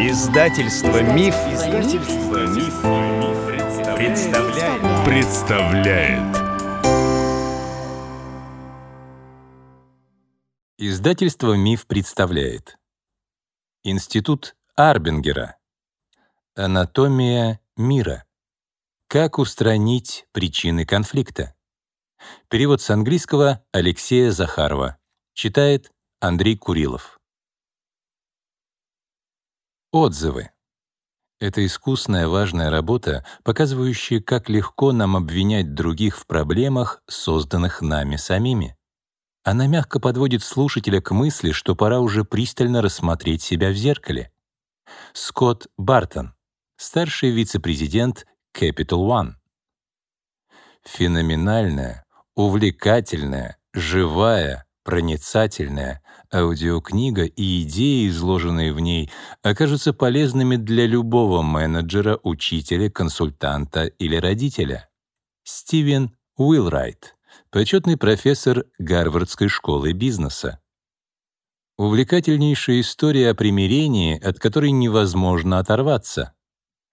Издательство Миф, Издательство Миф, представляет. представляет. Издательство Миф представляет. Институт Арбингера. Анатомия мира. Как устранить причины конфликта? Перевод с английского Алексея Захарова. Читает Андрей Курилов. Отзывы. Это искусная, важная работа, показывающая, как легко нам обвинять других в проблемах, созданных нами самими. Она мягко подводит слушателя к мысли, что пора уже пристально рассмотреть себя в зеркале. Скотт Бартон, старший вице-президент Capital One. Феноменальная, увлекательная, живая, проницательная аудиокнига и идеи, изложенные в ней, окажутся полезными для любого менеджера, учителя, консультанта или родителя. Стивен Уилрайт, почетный профессор Гарвардской школы бизнеса. Увлекательнейшая история о примирении, от которой невозможно оторваться.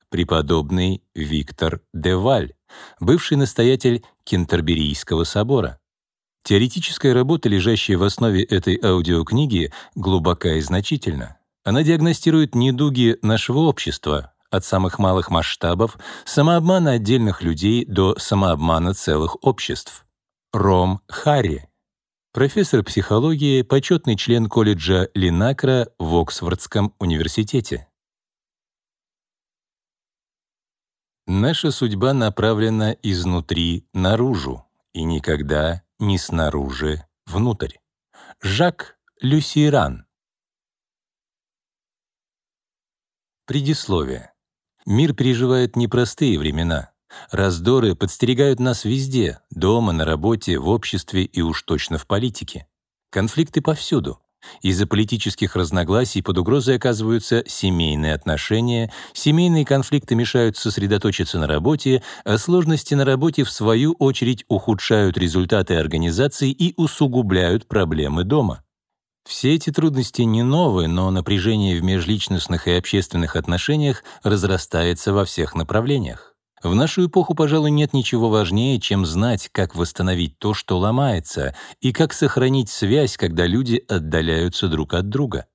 Преподобный Виктор Деваль, бывший настоятель Кентерберийского собора. Теоретическая работа, лежащая в основе этой аудиокниги, глубока и значительна. Она диагностирует недуги нашего общества, от самых малых масштабов, самообмана отдельных людей до самообмана целых обществ. Ром Харри, профессор психологии, почетный член колледжа Линакра в Оксфордском университете. Наша судьба направлена изнутри наружу и никогда не снаружи внутрь. Жак Люсиран. Предисловие. Мир переживает непростые времена. Раздоры подстерегают нас везде — дома, на работе, в обществе и уж точно в политике. Конфликты повсюду. Из-за политических разногласий под угрозой оказываются семейные отношения, семейные конфликты мешают сосредоточиться на работе, а сложности на работе, в свою очередь, ухудшают результаты организации и усугубляют проблемы дома. Все эти трудности не новые, но напряжение в межличностных и общественных отношениях разрастается во всех направлениях. В нашу эпоху, пожалуй, нет ничего важнее, чем знать, как восстановить то, что ломается, и как сохранить связь, когда люди отдаляются друг от друга.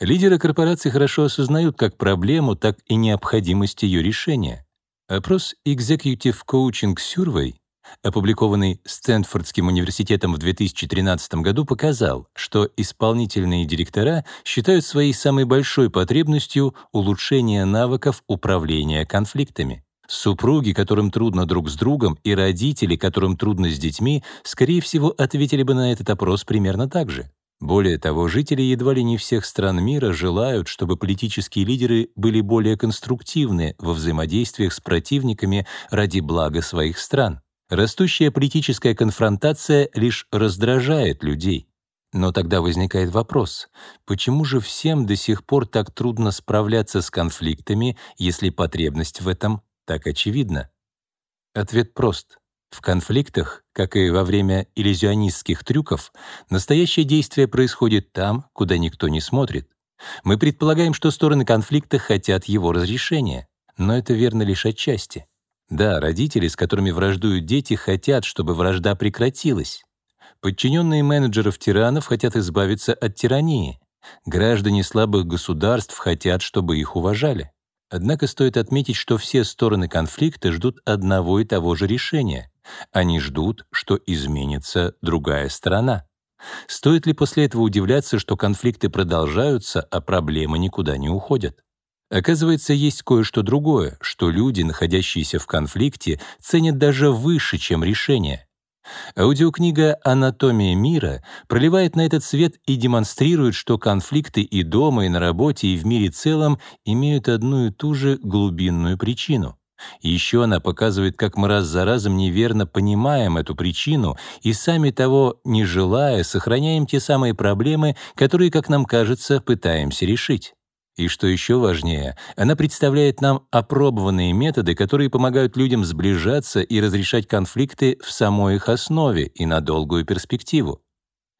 Лидеры корпораций хорошо осознают как проблему, так и необходимость ее решения. Опрос Executive Coaching Survey, опубликованный Стэнфордским университетом в 2013 году, показал, что исполнительные директора считают своей самой большой потребностью улучшение навыков управления конфликтами. Супруги, которым трудно друг с другом, и родители, которым трудно с детьми, скорее всего, ответили бы на этот опрос примерно так же. Более того, жители едва ли не всех стран мира желают, чтобы политические лидеры были более конструктивны во взаимодействиях с противниками ради блага своих стран. Растущая политическая конфронтация лишь раздражает людей. Но тогда возникает вопрос, почему же всем до сих пор так трудно справляться с конфликтами, если потребность в этом так очевидно? Ответ прост. В конфликтах, как и во время иллюзионистских трюков, настоящее действие происходит там, куда никто не смотрит. Мы предполагаем, что стороны конфликта хотят его разрешения, но это верно лишь отчасти. Да, родители, с которыми враждуют дети, хотят, чтобы вражда прекратилась. Подчиненные менеджеров-тиранов хотят избавиться от тирании. Граждане слабых государств хотят, чтобы их уважали. Однако стоит отметить, что все стороны конфликта ждут одного и того же решения. Они ждут, что изменится другая сторона. Стоит ли после этого удивляться, что конфликты продолжаются, а проблемы никуда не уходят? Оказывается, есть кое-что другое, что люди, находящиеся в конфликте, ценят даже выше, чем решение. Аудиокнига «Анатомия мира» проливает на этот свет и демонстрирует, что конфликты и дома, и на работе, и в мире целом имеют одну и ту же глубинную причину. Еще она показывает, как мы раз за разом неверно понимаем эту причину и сами того не желая сохраняем те самые проблемы, которые, как нам кажется, пытаемся решить. И что еще важнее, она представляет нам опробованные методы, которые помогают людям сближаться и разрешать конфликты в самой их основе и на долгую перспективу.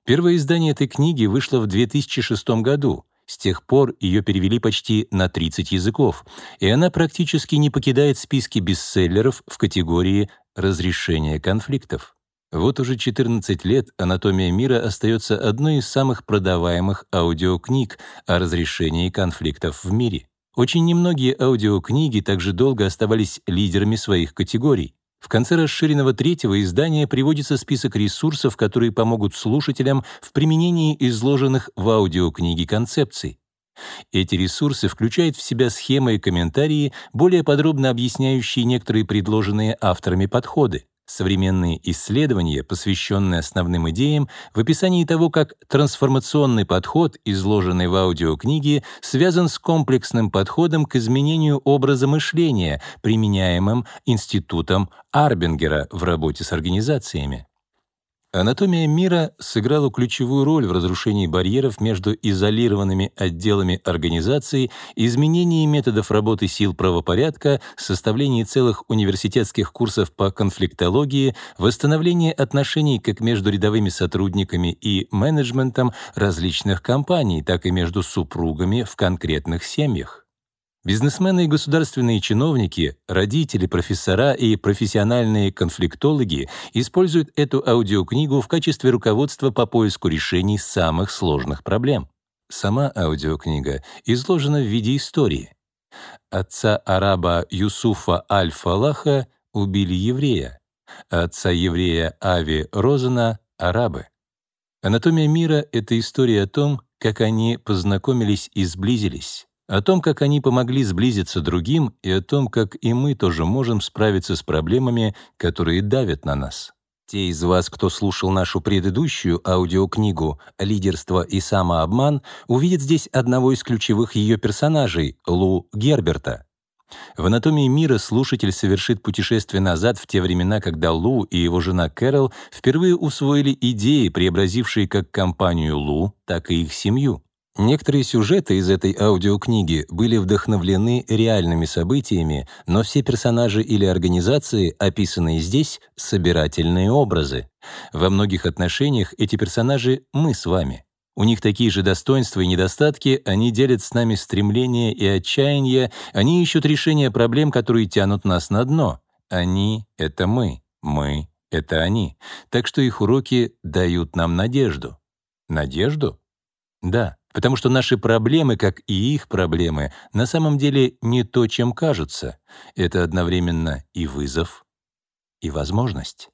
Первое издание этой книги вышло в 2006 году. С тех пор ее перевели почти на 30 языков, и она практически не покидает списки бестселлеров в категории «разрешение конфликтов». Вот уже 14 лет «Анатомия мира» остается одной из самых продаваемых аудиокниг о разрешении конфликтов в мире. Очень немногие аудиокниги также долго оставались лидерами своих категорий. В конце расширенного третьего издания приводится список ресурсов, которые помогут слушателям в применении изложенных в аудиокниге концепций. Эти ресурсы включают в себя схемы и комментарии, более подробно объясняющие некоторые предложенные авторами подходы. Современные исследования, посвященные основным идеям, в описании того, как трансформационный подход, изложенный в аудиокниге, связан с комплексным подходом к изменению образа мышления, применяемым Институтом Арбингера в работе с организациями. Анатомия мира сыграла ключевую роль в разрушении барьеров между изолированными отделами организации, изменении методов работы сил правопорядка, составлении целых университетских курсов по конфликтологии, восстановлении отношений как между рядовыми сотрудниками и менеджментом различных компаний, так и между супругами в конкретных семьях. Бизнесмены и государственные чиновники, родители, профессора и профессиональные конфликтологи используют эту аудиокнигу в качестве руководства по поиску решений самых сложных проблем. Сама аудиокнига изложена в виде истории. Отца араба Юсуфа Аль-Фалаха убили еврея, отца еврея Ави Розена — арабы. «Анатомия мира» — это история о том, как они познакомились и сблизились о том, как они помогли сблизиться другим, и о том, как и мы тоже можем справиться с проблемами, которые давят на нас. Те из вас, кто слушал нашу предыдущую аудиокнигу «Лидерство и самообман», увидят здесь одного из ключевых ее персонажей — Лу Герберта. В «Анатомии мира» слушатель совершит путешествие назад в те времена, когда Лу и его жена Кэрол впервые усвоили идеи, преобразившие как компанию Лу, так и их семью. Некоторые сюжеты из этой аудиокниги были вдохновлены реальными событиями, но все персонажи или организации, описанные здесь, — собирательные образы. Во многих отношениях эти персонажи — мы с вами. У них такие же достоинства и недостатки, они делят с нами стремления и отчаяние, они ищут решения проблем, которые тянут нас на дно. Они — это мы, мы — это они. Так что их уроки дают нам надежду. Надежду? Да. Потому что наши проблемы, как и их проблемы, на самом деле не то, чем кажутся. Это одновременно и вызов, и возможность.